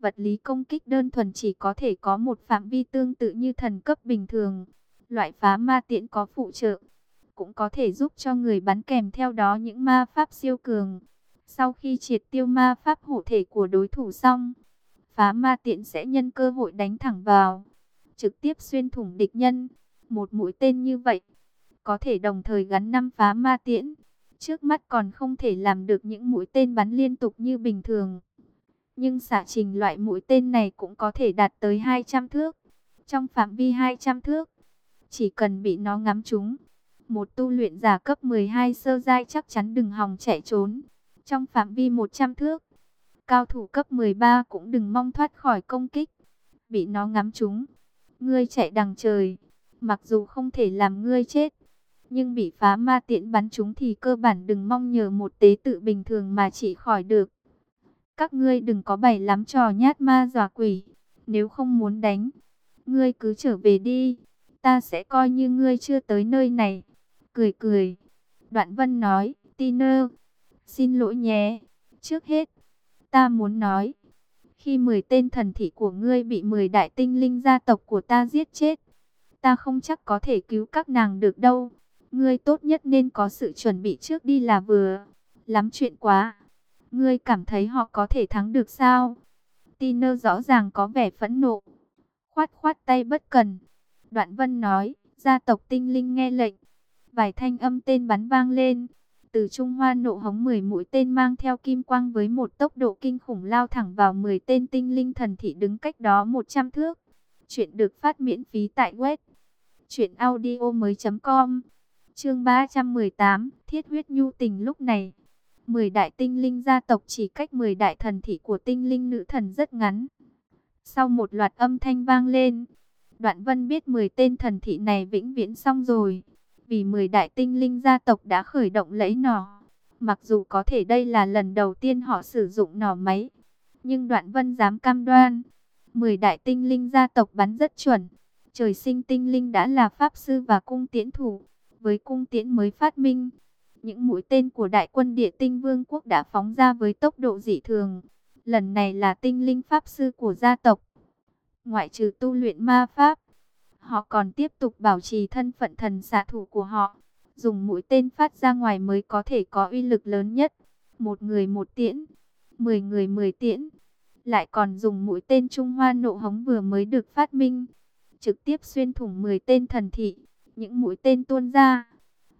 vật lý công kích đơn thuần chỉ có thể có một phạm vi tương tự như thần cấp bình thường. Loại phá ma tiễn có phụ trợ, cũng có thể giúp cho người bắn kèm theo đó những ma pháp siêu cường. Sau khi triệt tiêu ma pháp hộ thể của đối thủ xong, phá ma tiễn sẽ nhân cơ hội đánh thẳng vào, trực tiếp xuyên thủng địch nhân. Một mũi tên như vậy, có thể đồng thời gắn năm phá ma tiễn. Trước mắt còn không thể làm được những mũi tên bắn liên tục như bình thường. Nhưng xạ trình loại mũi tên này cũng có thể đạt tới 200 thước. Trong phạm vi 200 thước, chỉ cần bị nó ngắm trúng, một tu luyện giả cấp 12 sơ giai chắc chắn đừng hòng chạy trốn. Trong phạm vi 100 thước, cao thủ cấp 13 cũng đừng mong thoát khỏi công kích. Bị nó ngắm trúng, ngươi chạy đằng trời, mặc dù không thể làm ngươi chết, nhưng bị phá ma tiễn bắn chúng thì cơ bản đừng mong nhờ một tế tự bình thường mà chỉ khỏi được. Các ngươi đừng có bày lắm trò nhát ma dọa quỷ, nếu không muốn đánh, ngươi cứ trở về đi, ta sẽ coi như ngươi chưa tới nơi này. Cười cười, Đoạn Vân nói, Tiner, xin lỗi nhé, trước hết, ta muốn nói, khi 10 tên thần thị của ngươi bị 10 đại tinh linh gia tộc của ta giết chết, ta không chắc có thể cứu các nàng được đâu. Ngươi tốt nhất nên có sự chuẩn bị trước đi là vừa. Lắm chuyện quá. Ngươi cảm thấy họ có thể thắng được sao? Tiner rõ ràng có vẻ phẫn nộ. Khoát khoát tay bất cần. Đoạn vân nói, gia tộc tinh linh nghe lệnh. Vài thanh âm tên bắn vang lên. Từ Trung Hoa nộ hống 10 mũi tên mang theo kim quang với một tốc độ kinh khủng lao thẳng vào 10 tên tinh linh thần thị đứng cách đó 100 thước. Chuyện được phát miễn phí tại web truyệnaudiomoi.com. Chương 318, Thiết huyết nhu tình lúc này. 10 đại tinh linh gia tộc chỉ cách 10 đại thần thị của tinh linh nữ thần rất ngắn. Sau một loạt âm thanh vang lên, Đoạn Vân biết 10 tên thần thị này vĩnh viễn xong rồi, vì 10 đại tinh linh gia tộc đã khởi động lấy nỏ. Mặc dù có thể đây là lần đầu tiên họ sử dụng nỏ máy, nhưng Đoạn Vân dám cam đoan, 10 đại tinh linh gia tộc bắn rất chuẩn. Trời sinh tinh linh đã là pháp sư và cung tiễn thủ, với cung tiễn mới phát minh. Những mũi tên của đại quân địa tinh vương quốc đã phóng ra với tốc độ dị thường. Lần này là tinh linh pháp sư của gia tộc. Ngoại trừ tu luyện ma pháp, họ còn tiếp tục bảo trì thân phận thần xạ thủ của họ. Dùng mũi tên phát ra ngoài mới có thể có uy lực lớn nhất. Một người một tiễn, mười người mười tiễn. Lại còn dùng mũi tên Trung Hoa nộ hống vừa mới được phát minh trực tiếp xuyên thủng 10 tên thần thị. Những mũi tên tuôn ra,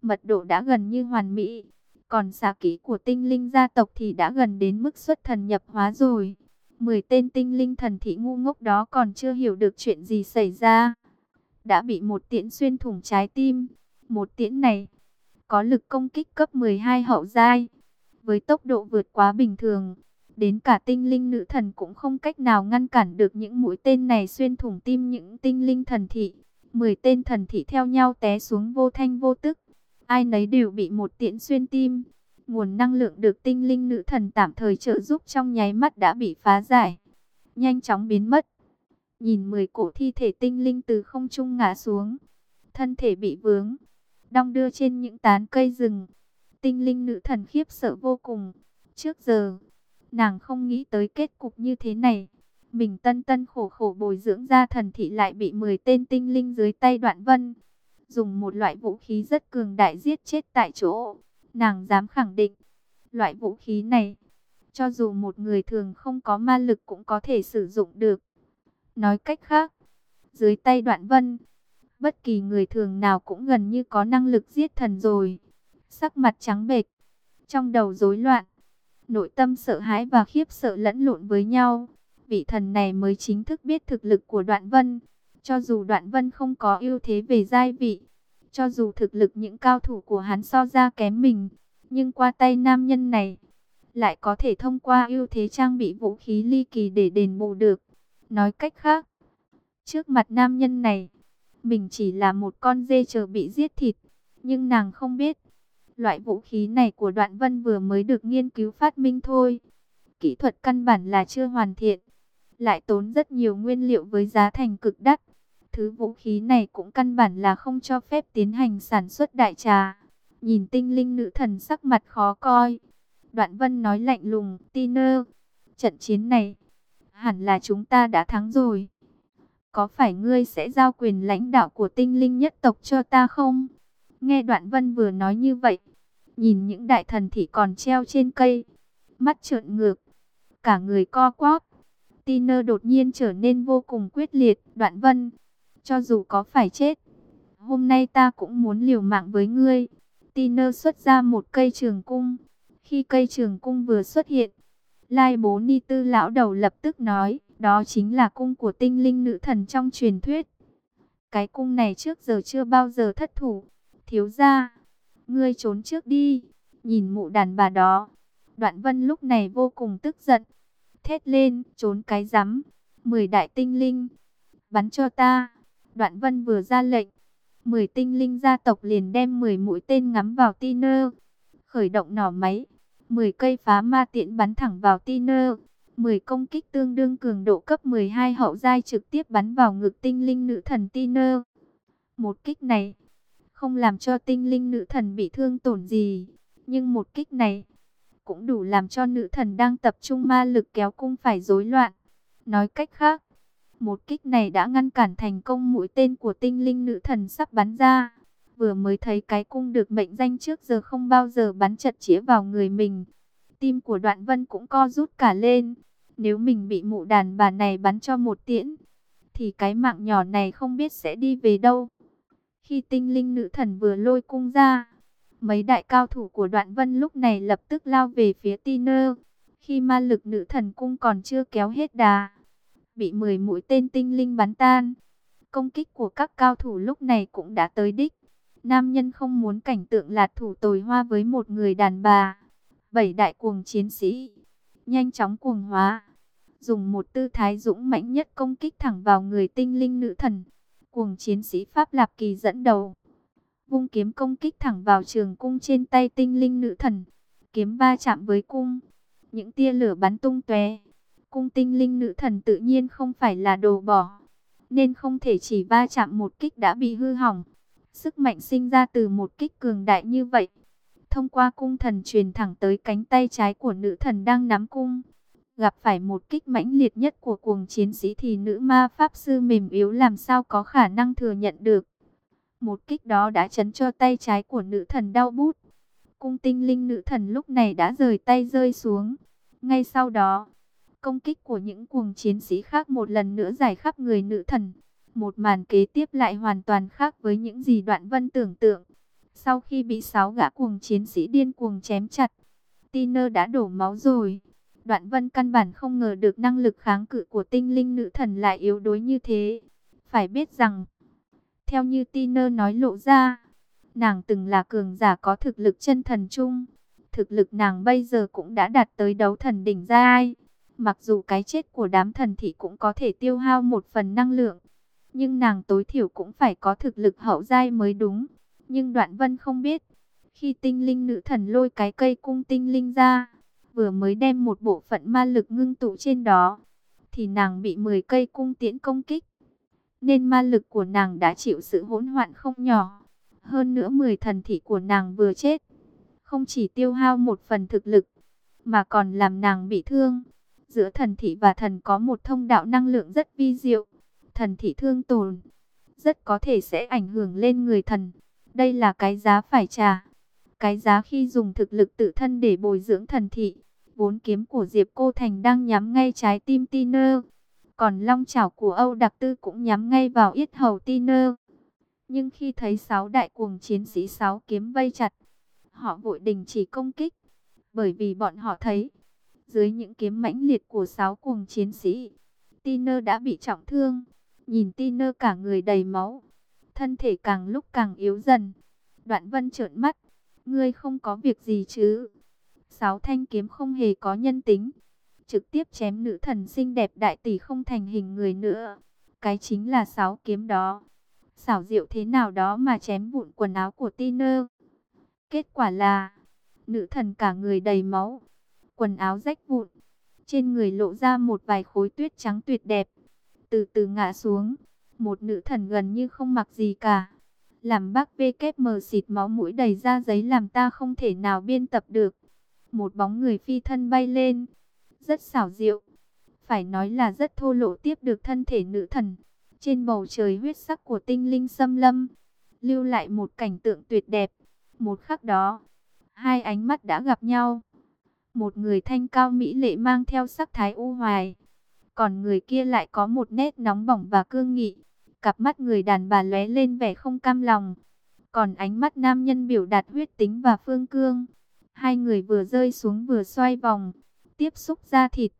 mật độ đã gần như hoàn mỹ. Còn xà kỹ của tinh linh gia tộc thì đã gần đến mức xuất thần nhập hóa rồi. 10 tên tinh linh thần thị ngu ngốc đó còn chưa hiểu được chuyện gì xảy ra. Đã bị một tiễn xuyên thủng trái tim. Một tiễn này có lực công kích cấp 12 hậu giai. Với tốc độ vượt quá bình thường, Đến cả tinh linh nữ thần cũng không cách nào ngăn cản được những mũi tên này xuyên thủng tim những tinh linh thần thị. Mười tên thần thị theo nhau té xuống vô thanh vô tức. Ai nấy đều bị một tiễn xuyên tim. Nguồn năng lượng được tinh linh nữ thần tạm thời trợ giúp trong nháy mắt đã bị phá giải. Nhanh chóng biến mất. Nhìn mười cổ thi thể tinh linh từ không trung ngã xuống. Thân thể bị vướng. Đong đưa trên những tán cây rừng. Tinh linh nữ thần khiếp sợ vô cùng. Trước giờ Nàng không nghĩ tới kết cục như thế này. Mình tân tân khổ khổ bồi dưỡng ra thần thị lại bị 10 tên tinh linh dưới tay đoạn vân. Dùng một loại vũ khí rất cường đại giết chết tại chỗ. Nàng dám khẳng định, loại vũ khí này, cho dù một người thường không có ma lực cũng có thể sử dụng được. Nói cách khác, dưới tay đoạn vân, bất kỳ người thường nào cũng gần như có năng lực giết thần rồi. Sắc mặt trắng bệch, trong đầu rối loạn, nội tâm sợ hãi và khiếp sợ lẫn lộn với nhau. Vị thần này mới chính thức biết thực lực của Đoạn Vân. Cho dù Đoạn Vân không có ưu thế về giai vị, cho dù thực lực những cao thủ của hắn so ra kém mình, nhưng qua tay nam nhân này, lại có thể thông qua ưu thế trang bị vũ khí ly kỳ để đền bù được. Nói cách khác, trước mặt nam nhân này, mình chỉ là một con dê chờ bị giết thịt, nhưng nàng không biết, Loại vũ khí này của Đoạn Vân vừa mới được nghiên cứu phát minh thôi. Kỹ thuật căn bản là chưa hoàn thiện, lại tốn rất nhiều nguyên liệu với giá thành cực đắt. Thứ vũ khí này cũng căn bản là không cho phép tiến hành sản xuất đại trà. Nhìn tinh linh nữ thần sắc mặt khó coi. Đoạn Vân nói lạnh lùng, Tiner, trận chiến này, hẳn là chúng ta đã thắng rồi. Có phải ngươi sẽ giao quyền lãnh đạo của tinh linh nhất tộc cho ta không? Nghe Đoạn Vân vừa nói như vậy, nhìn những đại thần thì còn treo trên cây, mắt trợn ngược, cả người co quắp. Tiner đột nhiên trở nên vô cùng quyết liệt, Đoạn Vân, cho dù có phải chết, Hôm nay ta cũng muốn liều mạng với ngươi. Tiner xuất ra một cây trường cung. Khi cây trường cung vừa xuất hiện, Lai bố ni tư lão đầu lập tức nói, đó chính là cung của tinh linh nữ thần trong truyền thuyết. Cái cung này trước giờ chưa bao giờ thất thủ. Thiếu ra, ngươi trốn trước đi, nhìn mụ đàn bà đó. Đoạn vân lúc này vô cùng tức giận. Thét lên, trốn cái rắm. Mười đại tinh linh, bắn cho ta. Đoạn vân vừa ra lệnh. Mười tinh linh gia tộc liền đem mười mũi tên ngắm vào Tiner. Khởi động nỏ máy. Mười cây phá ma tiễn bắn thẳng vào Tiner. 10 công kích tương đương cường độ cấp 12 hậu giai trực tiếp bắn vào ngực tinh linh nữ thần Tiner. Một kích này không làm cho tinh linh nữ thần bị thương tổn gì, nhưng một kích này cũng đủ làm cho nữ thần đang tập trung ma lực kéo cung phải rối loạn. Nói cách khác, một kích này đã ngăn cản thành công mũi tên của tinh linh nữ thần sắp bắn ra. Vừa mới thấy cái cung được mệnh danh trước giờ không bao giờ bắn chật chĩa vào người mình. Tim của đoạn vân cũng co rút cả lên. Nếu mình bị mụ đàn bà này bắn cho một tiễn, thì cái mạng nhỏ này không biết sẽ đi về đâu. Khi tinh linh nữ thần vừa lôi cung ra, mấy đại cao thủ của đoạn vân lúc này lập tức lao về phía Tiner. Khi ma lực nữ thần cung còn chưa kéo hết đà, bị 10 mũi tên tinh linh bắn tan. Công kích của các cao thủ lúc này cũng đã tới đích. Nam nhân không muốn cảnh tượng lạt thủ tồi hoa với một người đàn bà. Bảy đại cuồng chiến sĩ, nhanh chóng cuồng hóa dùng một tư thái dũng mãnh nhất công kích thẳng vào người tinh linh nữ thần. Cuồng chiến sĩ Pháp Lạp Kỳ dẫn đầu, vung kiếm công kích thẳng vào trường cung trên tay tinh linh nữ thần. Kiếm va chạm với cung, những tia lửa bắn tung tóe. Cung tinh linh nữ thần tự nhiên không phải là đồ bỏ, nên không thể chỉ va chạm một kích đã bị hư hỏng. Sức mạnh sinh ra từ một kích cường đại như vậy, thông qua cung thần truyền thẳng tới cánh tay trái của nữ thần đang nắm cung. Gặp phải một kích mãnh liệt nhất của cuồng chiến sĩ thì nữ ma pháp sư mềm yếu làm sao có khả năng thừa nhận được. Một kích đó đã chấn cho tay trái của nữ thần đau bút. Cung tinh linh nữ thần lúc này đã rời tay rơi xuống. Ngay sau đó, công kích của những cuồng chiến sĩ khác một lần nữa giải khắp người nữ thần. Một màn kế tiếp lại hoàn toàn khác với những gì đoạn vân tưởng tượng. Sau khi bị sáu gã cuồng chiến sĩ điên cuồng chém chặt, Tiner đã đổ máu rồi. Đoạn vân căn bản không ngờ được năng lực kháng cự của tinh linh nữ thần lại yếu đuối như thế. Phải biết rằng, theo như Tiner nói lộ ra, nàng từng là cường giả có thực lực chân thần chung. Thực lực nàng bây giờ cũng đã đạt tới đấu thần đỉnh giai. Mặc dù cái chết của đám thần thị cũng có thể tiêu hao một phần năng lượng, nhưng nàng tối thiểu cũng phải có thực lực hậu giai mới đúng. Nhưng Đoạn Vân không biết, khi tinh linh nữ thần lôi cái cây cung tinh linh ra, vừa mới đem một bộ phận ma lực ngưng tụ trên đó, thì nàng bị 10 cây cung tiễn công kích. Nên ma lực của nàng đã chịu sự hỗn loạn không nhỏ. Hơn nữa 10 thần thị của nàng vừa chết, không chỉ tiêu hao một phần thực lực, mà còn làm nàng bị thương. Giữa thần thị và thần có một thông đạo năng lượng rất vi diệu. Thần thị thương tổn, rất có thể sẽ ảnh hưởng lên người thần. Đây là cái giá phải trả. Cái giá khi dùng thực lực tự thân để bồi dưỡng thần thị. Bốn kiếm của Diệp Cô Thành đang nhắm ngay trái tim Tiner. Còn long chảo của Âu Đặc Tư cũng nhắm ngay vào yết hầu Tiner. Nhưng khi thấy sáu đại cuồng chiến sĩ sáu kiếm vây chặt, họ vội đình chỉ công kích. Bởi vì bọn họ thấy, dưới những kiếm mãnh liệt của sáu cuồng chiến sĩ, Tiner đã bị trọng thương. Nhìn Tiner cả người đầy máu, thân thể càng lúc càng yếu dần. Đoạn vân trợn mắt, ngươi không có việc gì chứ? Sáu thanh kiếm không hề có nhân tính. Trực tiếp chém nữ thần xinh đẹp đại tỷ không thành hình người nữa. Cái chính là sáu kiếm đó. Xảo diệu thế nào đó mà chém vụn quần áo của Tiner. Kết quả là, nữ thần cả người đầy máu. Quần áo rách vụn. Trên người lộ ra một vài khối tuyết trắng tuyệt đẹp. Từ từ ngã xuống. Một nữ thần gần như không mặc gì cả làm bác VKM xịt máu mũi đầy ra giấy làm ta không thể nào biên tập được. Một bóng người phi thân bay lên, rất xảo diệu, phải nói là rất thô lộ tiếp được thân thể nữ thần. Trên bầu trời huyết sắc của tinh linh xâm lâm, lưu lại một cảnh tượng tuyệt đẹp. Một khắc đó, hai ánh mắt đã gặp nhau. Một người thanh cao mỹ lệ mang theo sắc thái u hoài, còn người kia lại có một nét nóng bỏng và cương nghị. Cặp mắt người đàn bà lóe lên vẻ không cam lòng. Còn ánh mắt nam nhân biểu đạt huyết tính và phương cương. Hai người vừa rơi xuống vừa xoay vòng, tiếp xúc da thịt.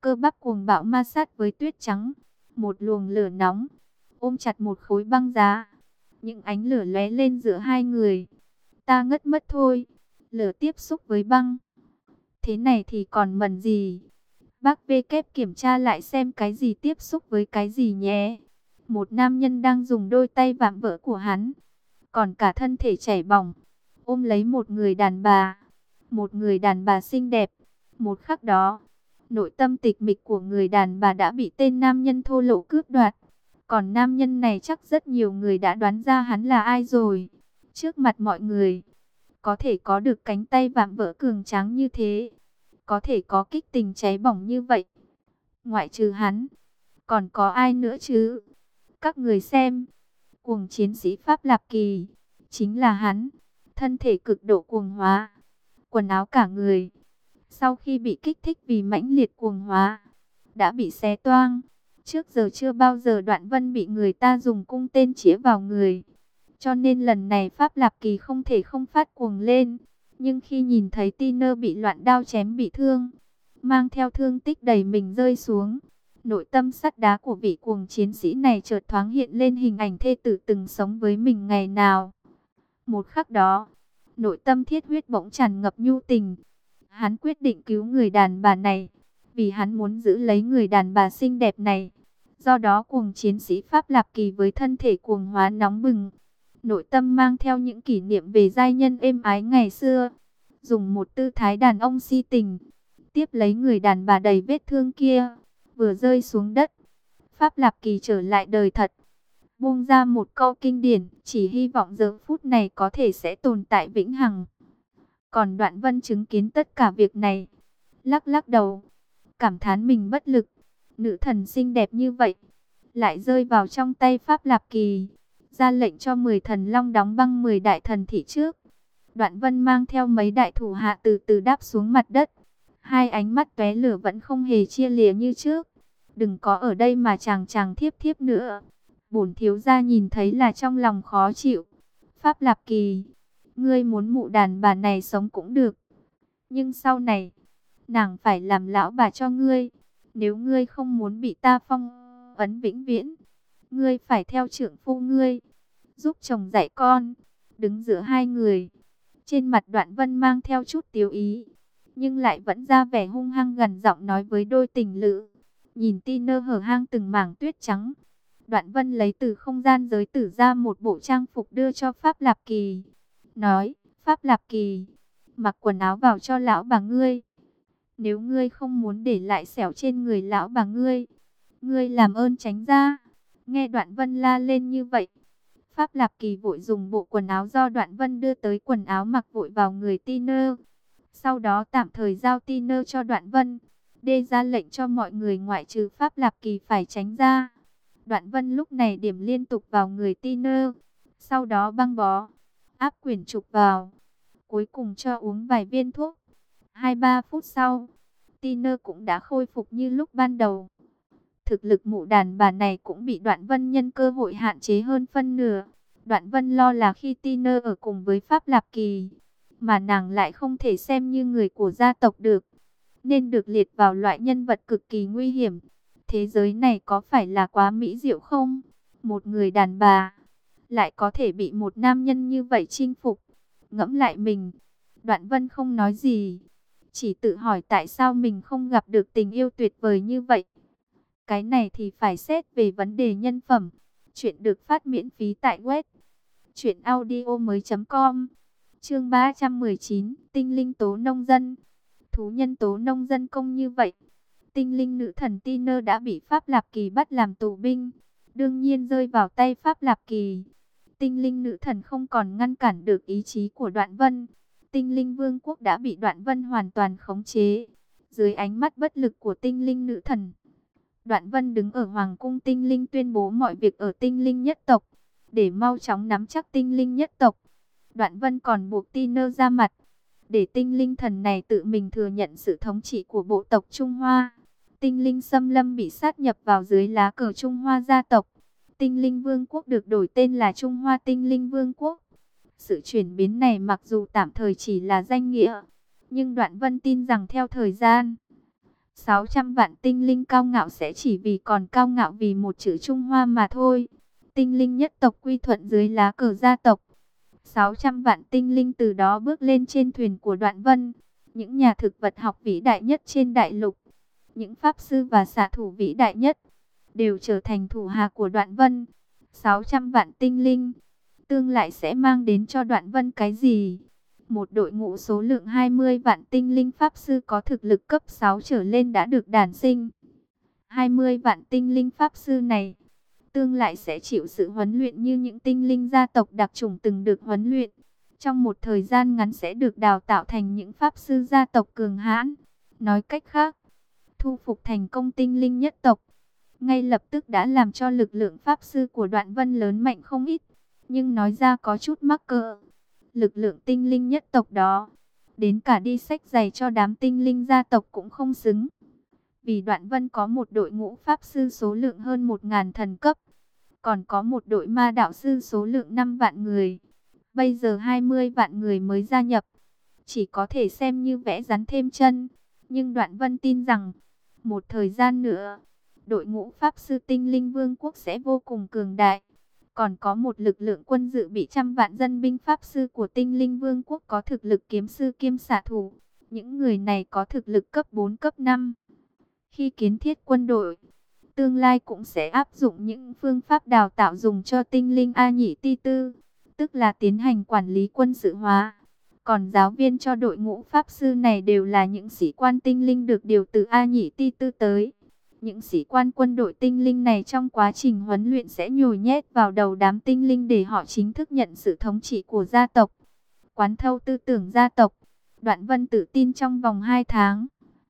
Cơ bắp cuồng bạo ma sát với tuyết trắng. Một luồng lửa nóng, ôm chặt một khối băng giá. Những ánh lửa lóe lên giữa hai người. Ta ngất mất thôi. Lửa tiếp xúc với băng. Thế này thì còn mần gì? Bác V kép kiểm tra lại xem cái gì tiếp xúc với cái gì nhé. Một nam nhân đang dùng đôi tay vạm vỡ của hắn. Còn cả thân thể chảy bỏng. Ôm lấy một người đàn bà. Một người đàn bà xinh đẹp. Một khắc đó, nội tâm tịch mịch của người đàn bà đã bị tên nam nhân thô lỗ cướp đoạt. Còn nam nhân này chắc rất nhiều người đã đoán ra hắn là ai rồi. Trước mặt mọi người, có thể có được cánh tay vạm vỡ cường tráng như thế. Có thể có kích tình cháy bỏng như vậy. Ngoại trừ hắn, còn có ai nữa chứ? Các người xem, cuồng chiến sĩ Pháp Lạp Kỳ, chính là hắn. Thân thể cực độ cuồng hóa, quần áo cả người. Sau khi bị kích thích vì mãnh liệt cuồng hóa, đã bị xé toang. Trước giờ chưa bao giờ Đoạn Vân bị người ta dùng cung tên chĩa vào người. Cho nên lần này Pháp Lạp Kỳ không thể không phát cuồng lên. Nhưng khi nhìn thấy Tiner bị loạn đao chém bị thương, mang theo thương tích đầy mình rơi xuống. Nội tâm sắt đá của vị cuồng chiến sĩ này chợt thoáng hiện lên hình ảnh thê tử từng sống với mình ngày nào. Một khắc đó, nội tâm thiết huyết bỗng tràn ngập nhu tình. Hắn quyết định cứu người đàn bà này, vì hắn muốn giữ lấy người đàn bà xinh đẹp này. Do đó cuồng chiến sĩ Pháp Lạp Kỳ với thân thể cuồng hóa nóng bừng, nội tâm mang theo những kỷ niệm về giai nhân êm ái ngày xưa. Dùng một tư thái đàn ông si tình, tiếp lấy người đàn bà đầy vết thương kia, vừa rơi xuống đất. Pháp Lạp Kỳ trở lại đời thật. Buông ra một câu kinh điển, chỉ hy vọng giờ phút này có thể sẽ tồn tại vĩnh hằng. Còn đoạn vân chứng kiến tất cả việc này, lắc lắc đầu, cảm thán mình bất lực. Nữ thần xinh đẹp như vậy, lại rơi vào trong tay Pháp Lạp Kỳ, ra lệnh cho 10 thần long đóng băng 10 đại thần thị trước. Đoạn vân mang theo mấy đại thủ hạ từ từ đáp xuống mặt đất. Hai ánh mắt tóe lửa vẫn không hề chia lìa như trước. Đừng có ở đây mà chàng chàng thiếp thiếp nữa. Bổn thiếu gia nhìn thấy là trong lòng khó chịu. Pháp Lạp Kỳ, ngươi muốn mụ đàn bà này sống cũng được. Nhưng sau này, nàng phải làm lão bà cho ngươi. Nếu ngươi không muốn bị ta phong ấn vĩnh viễn, ngươi phải theo trưởng phu ngươi, giúp chồng dạy con. Đứng giữa hai người, trên mặt đoạn vân mang theo chút tiếu ý, nhưng lại vẫn ra vẻ hung hăng gần giọng nói với đôi tình lữ. Nhìn Tiner hở hang từng mảng tuyết trắng, đoạn vân lấy từ không gian giới tử ra một bộ trang phục đưa cho Pháp Lạp Kỳ. Nói, Pháp Lạp Kỳ, mặc quần áo vào cho lão bà ngươi. Nếu ngươi không muốn để lại sẹo trên người lão bà ngươi, ngươi làm ơn tránh ra. Nghe đoạn vân la lên như vậy. Pháp Lạp Kỳ vội dùng bộ quần áo do đoạn vân đưa tới quần áo mặc vội vào người Tiner. Sau đó tạm thời giao Tiner cho đoạn vân. Đê ra lệnh cho mọi người ngoại trừ Pháp Lạp Kỳ phải tránh ra. Đoạn vân lúc này điểm liên tục vào người Tiner. Sau đó băng bó, áp quyển trục vào. Cuối cùng cho uống vài viên thuốc. 2-3 phút sau, Tiner cũng đã khôi phục như lúc ban đầu. Thực lực mụ đàn bà này cũng bị Đoạn Vân nhân cơ hội hạn chế hơn phân nửa. Đoạn Vân lo là khi Tiner ở cùng với Pháp Lạp Kỳ, mà nàng lại không thể xem như người của gia tộc được, nên được liệt vào loại nhân vật cực kỳ nguy hiểm. Thế giới này có phải là quá mỹ diệu không? Một người đàn bà lại có thể bị một nam nhân như vậy chinh phục. Ngẫm lại mình, Đoạn Vân không nói gì, chỉ tự hỏi tại sao mình không gặp được tình yêu tuyệt vời như vậy. Cái này thì phải xét về vấn đề nhân phẩm. Chuyện được phát miễn phí tại web mới.com. Chương 319, Tinh linh tố nông dân. Thú nhân tố nông dân công như vậy. Tinh linh nữ thần Tiner đã bị Pháp Lạp Kỳ bắt làm tù binh, đương nhiên rơi vào tay Pháp Lạp Kỳ. Tinh linh nữ thần không còn ngăn cản được ý chí của Đoạn Vân. Tinh linh vương quốc đã bị Đoạn Vân hoàn toàn khống chế. Dưới ánh mắt bất lực của tinh linh nữ thần, Đoạn Vân đứng ở Hoàng cung tinh linh tuyên bố mọi việc ở tinh linh nhất tộc, để mau chóng nắm chắc tinh linh nhất tộc. Đoạn Vân còn buộc Tiner ra mặt, để tinh linh thần này tự mình thừa nhận sự thống trị của bộ tộc Trung Hoa. Tinh linh xâm lâm bị sát nhập vào dưới lá cờ Trung Hoa gia tộc. Tinh Linh Vương quốc được đổi tên là Trung Hoa Tinh Linh Vương quốc. Sự chuyển biến này mặc dù tạm thời chỉ là danh nghĩa, nhưng Đoạn Vân tin rằng theo thời gian, 600 vạn tinh linh cao ngạo sẽ chỉ vì còn cao ngạo vì một chữ Trung Hoa mà thôi. Tinh linh nhất tộc quy thuận dưới lá cờ gia tộc. 600 vạn tinh linh từ đó bước lên trên thuyền của Đoạn Vân. Những nhà thực vật học vĩ đại nhất trên đại lục. Những pháp sư và xạ thủ vĩ đại nhất. Đều trở thành thủ hạ của Đoạn Vân. 600 vạn tinh linh. Tương lại sẽ mang đến cho Đoạn Vân cái gì? một đội ngũ số lượng 20 vạn tinh linh pháp sư có thực lực cấp 6 trở lên đã được đàn sinh. 20 vạn tinh linh pháp sư này, tương lại sẽ chịu sự huấn luyện như những tinh linh gia tộc đặc trùng từng được huấn luyện. Trong một thời gian ngắn sẽ được đào tạo thành những pháp sư gia tộc cường hãn. Nói cách khác, thu phục thành công tinh linh nhất tộc, ngay lập tức đã làm cho lực lượng pháp sư của đoạn vân lớn mạnh không ít. Nhưng nói ra có chút mắc cỡ lực lượng tinh linh nhất tộc đó. Đến cả đi sách giày cho đám tinh linh gia tộc cũng không xứng. Vì đoạn vân có một đội ngũ pháp sư số lượng hơn 1.000 thần cấp. Còn có một đội ma đạo sư số lượng 5 vạn người. Bây giờ 20 vạn người mới gia nhập. Chỉ có thể xem như vẽ rắn thêm chân. Nhưng đoạn vân tin rằng, một thời gian nữa, đội ngũ pháp sư tinh linh vương quốc sẽ vô cùng cường đại còn có một lực lượng quân dự bị trăm vạn dân binh pháp sư của tinh linh vương quốc có thực lực kiếm sư kiêm xạ thủ. Những người này có thực lực cấp 4 cấp 5. Khi kiến thiết quân đội, tương lai cũng sẽ áp dụng những phương pháp đào tạo dùng cho tinh linh A nhị ti tư, tức là tiến hành quản lý quân sự hóa. Còn giáo viên cho đội ngũ pháp sư này đều là những sĩ quan tinh linh được điều từ A nhị ti tư tới. Những sĩ quan quân đội tinh linh này trong quá trình huấn luyện sẽ nhồi nhét vào đầu đám tinh linh để họ chính thức nhận sự thống trị của gia tộc. Quán thâu tư tưởng gia tộc. Đoạn vân tự tin trong vòng 2 tháng,